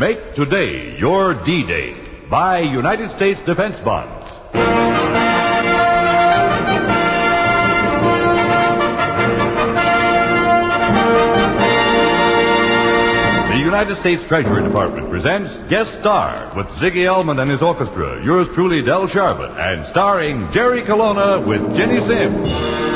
Make today your D-Day. Buy United States defense bonds. The United States Treasury Department presents Guest Star with Ziggy Elman and his orchestra, yours truly, Del Sharbutt, and starring Jerry Colonna with Ginny Sims.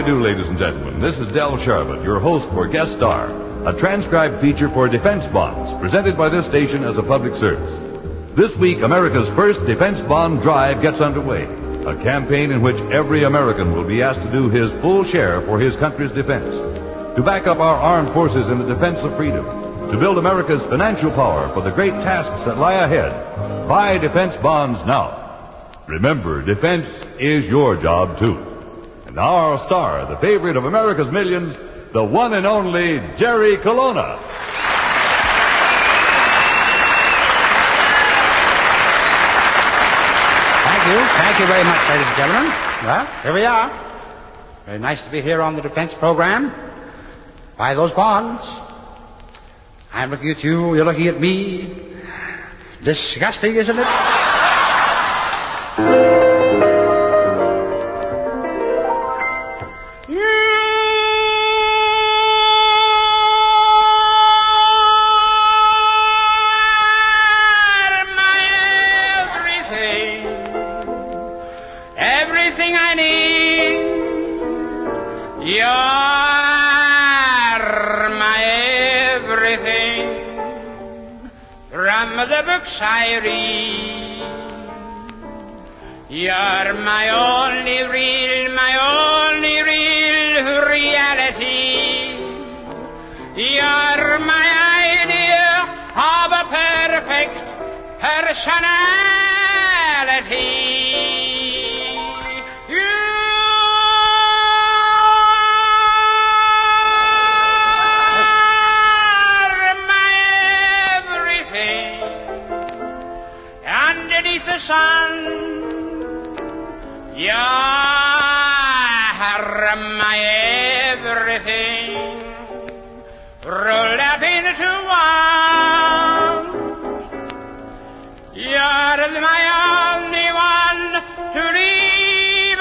You do, ladies and gentlemen? This is Del Sharbutt, your host for Guest Star, a transcribed feature for defense bonds presented by this station as a public service. This week, America's first defense bond drive gets underway, a campaign in which every American will be asked to do his full share for his country's defense, to back up our armed forces in the defense of freedom, to build America's financial power for the great tasks that lie ahead. Buy defense bonds now. Remember, defense is your job, too. And now our star, the favorite of America's millions, the one and only Jerry Colonna. Thank you. Thank you very much, ladies and gentlemen. Well, here we are. Very nice to be here on the defense program. Buy those bonds. I'm looking at you, you're looking at me. Disgusting, isn't it? From the books I read. You're my only real, my only real reality. You're my idea of a perfect personality. Everything rolled up into one. You're my only one to leave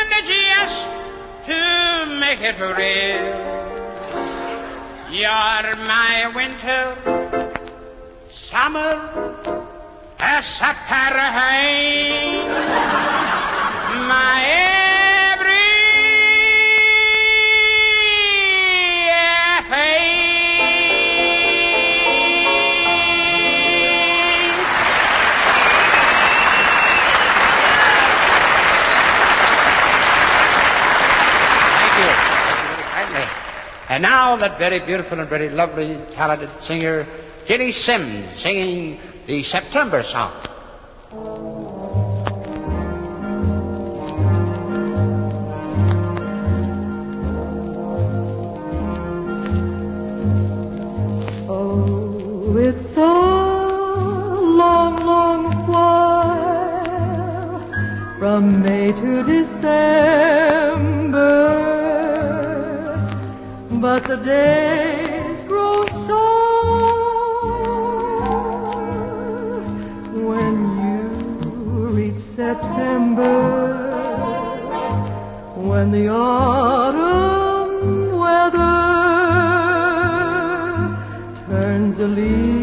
and just to make it real. You're my winter, summer, a Saparahine, my And now that very beautiful and very lovely, talented singer, Ginny Sims, singing the September song. Oh, it's a long, long while from May to December, but the days grow short when you reach September, when the autumn weather turns the leaves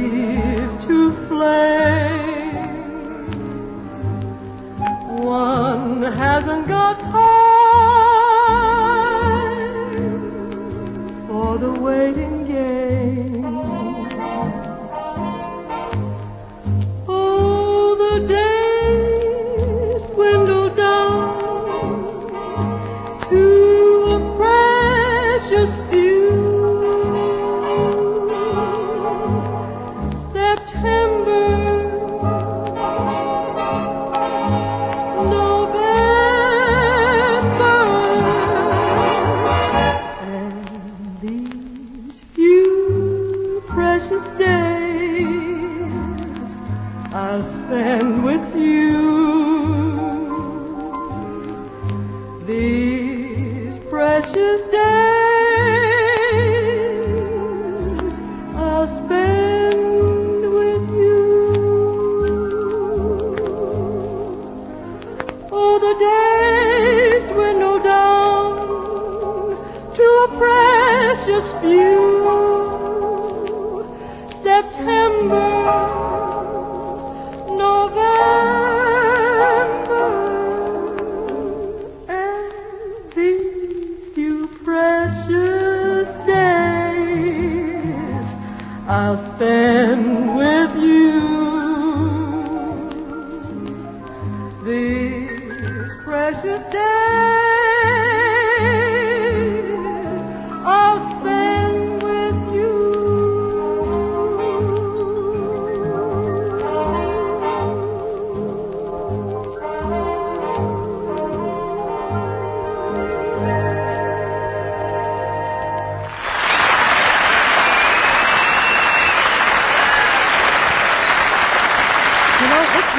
I'll spend with you.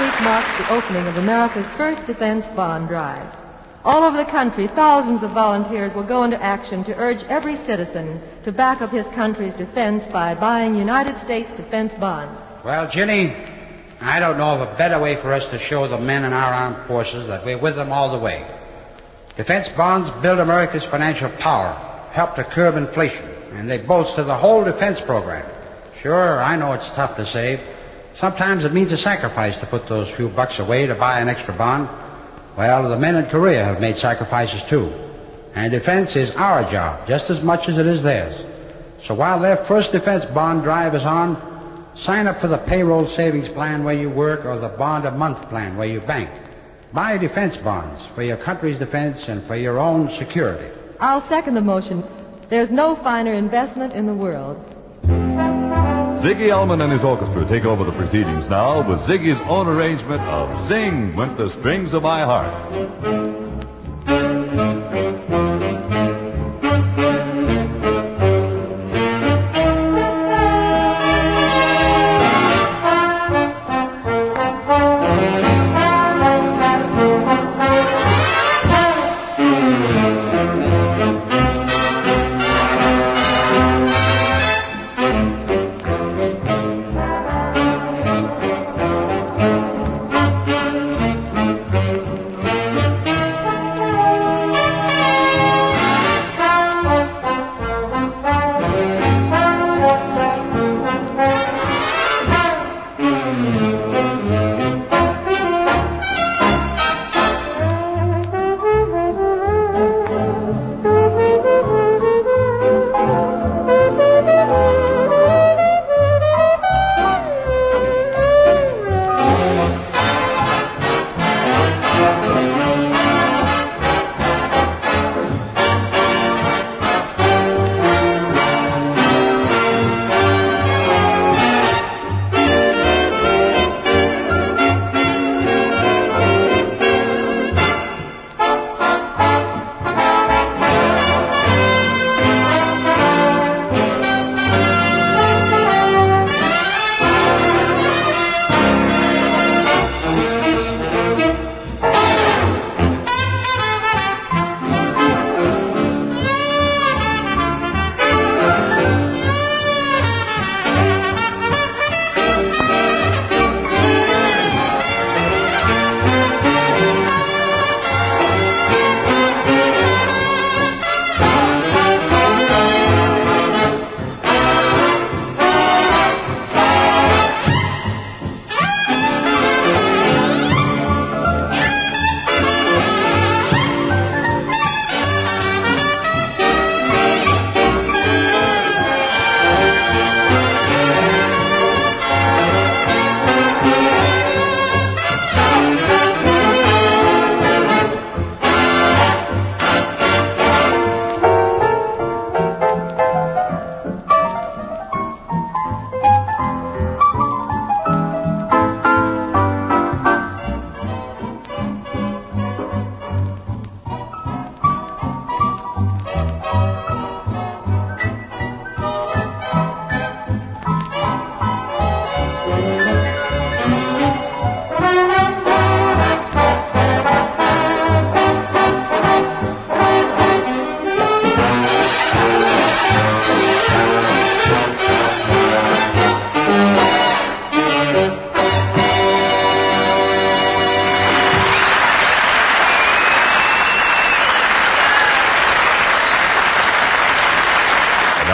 Week marks the opening of America's first defense bond drive. All over the country, thousands of volunteers will go into action to urge every citizen to back up his country's defense by buying United States defense bonds. Well, Ginny, I don't know of a better way for us to show the men in our armed forces that we're with them all the way. Defense bonds build America's financial power, help to curb inflation, and they bolster the whole defense program. Sure, I know it's tough to save. Sometimes it means a sacrifice to put those few bucks away to buy an extra bond. Well, the men in Korea have made sacrifices too. And defense is our job just as much as it is theirs. So while their first defense bond drive is on, sign up for the payroll savings plan where you work or the bond a month plan where you bank. Buy defense bonds for your country's defense and for your own security. I'll second the motion. There's no finer investment in the world. Ziggy Elman and his orchestra take over the proceedings now with Ziggy's own arrangement of Zing Went the Strings of My Heart.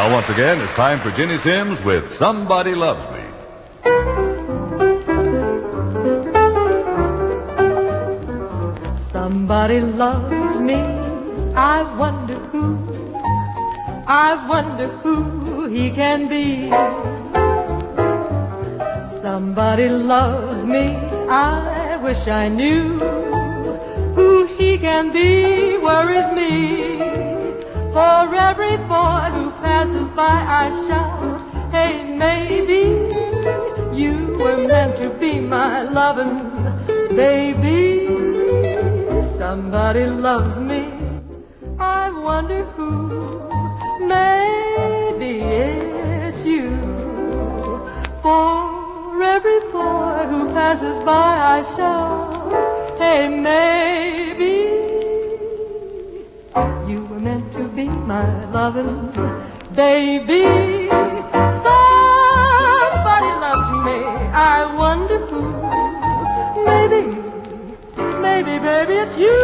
Now, once again, it's time for Ginny Sims with Somebody Loves Me. Somebody loves me. I wonder who. I wonder who he can be. Somebody loves me. I wish I knew who he can be. Worries me. For every boy who passes by, I shout, Hey, maybe you were meant to be my loving baby. Somebody loves me. I wonder who. Maybe it's you. For every boy who passes by, I shout, Hey, maybe be my loving baby. Somebody loves me. I wonder who. Maybe, maybe, baby, it's you.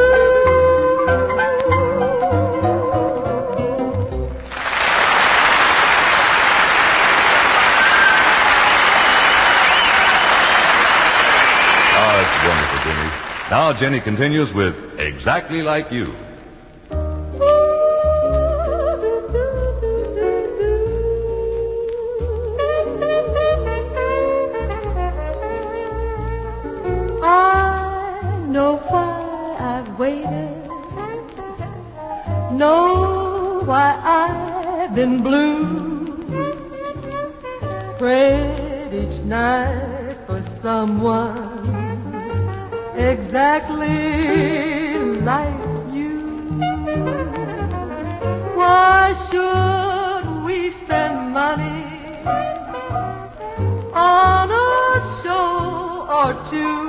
Ah, it's wonderful, Ginny. Now, Ginny continues with Exactly Like You. I've blue. Prayed each night for someone exactly like you. Why should we spend money on a show or two?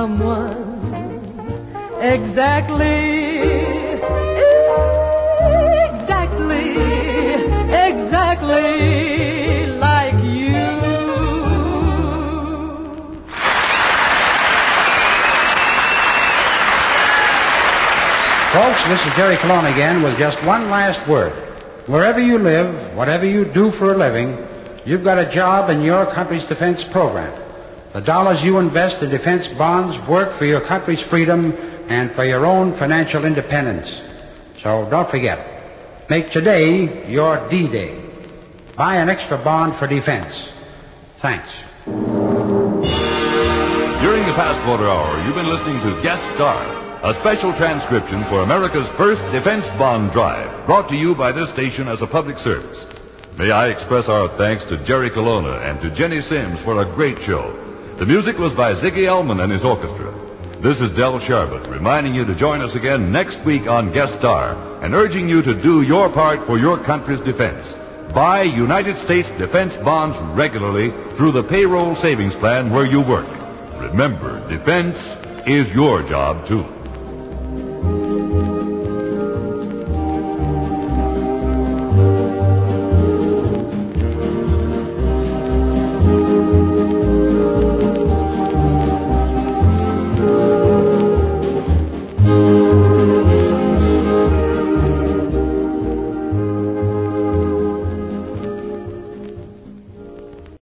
Someone exactly, exactly, exactly like you. Folks, this is Jerry Colonna again with just one last word. Wherever you live, whatever you do for a living, you've got a job in your country's defense program. The dollars you invest in defense bonds work for your country's freedom and for your own financial independence. So don't forget, make today your D-Day. Buy an extra bond for defense. Thanks. During the past quarter hour, you've been listening to Guest Star, a special transcription for America's first defense bond drive, brought to you by this station as a public service. May I express our thanks to Jerry Colonna and to Ginny Sims for a great show. The music was by Ziggy Elman and his orchestra. This is Del Sharbutt reminding you to join us again next week on Guest Star and urging you to do your part for your country's defense. Buy United States defense bonds regularly through the payroll savings plan where you work. Remember, defense is your job too.